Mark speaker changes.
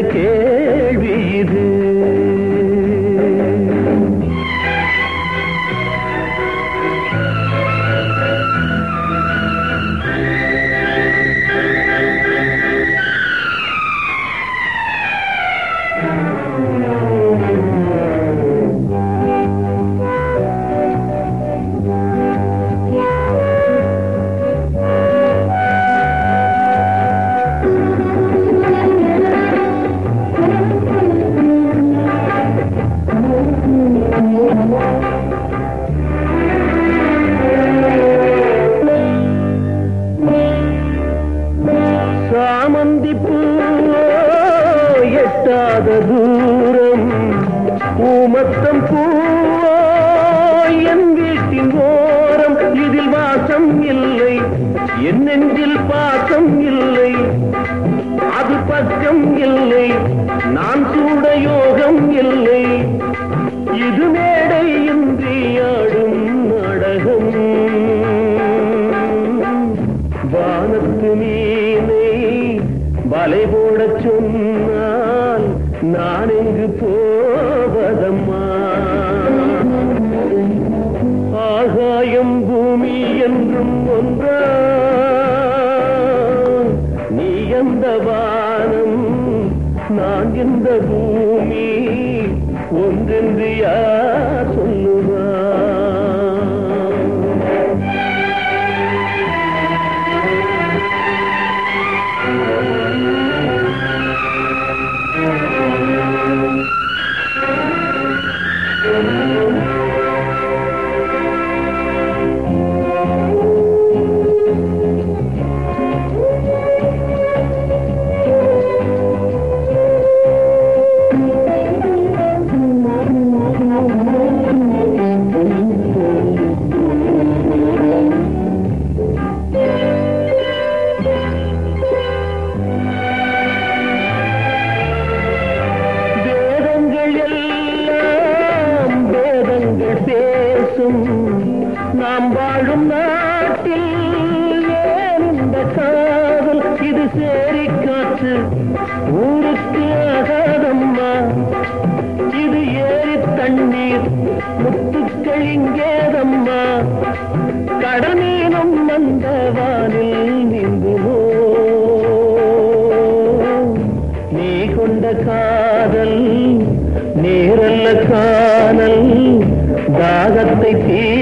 Speaker 1: கேள்வி இது. சாமந்தி எட்டாத தூரம். பூமத்தம் பூவோ என் வீட்டின் ஓரம் இதில் வாசம் இல்லை. என் நெஞ்சில் பாசம் இல்லை. அது பக்கம் இல்லை. நான் கூட யோகம் இல்லை. இது மேடை இன்றி ஆடும் நாடகம். வலை போடச் சொன்னால் நான் எங்கு போவதம்மா? ஆகாயம் பூமி என்றும் ஒன்றா? நீ எந்த வானம் நான் எந்த பூமி? காதல் சேரி காற்று ஊருக்கு அகாதம்மா இது ஏறி தண்ணீர் முத்துக்கள் இங்கேதம்மா. கடமீனம் மீனும் அந்த வானில் நீந்துமோ. நீ கொண்ட காதல் நேரல்ல காணல் தாகத்தை தீ